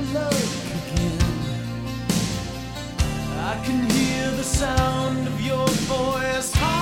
I can hear the sound of your voice.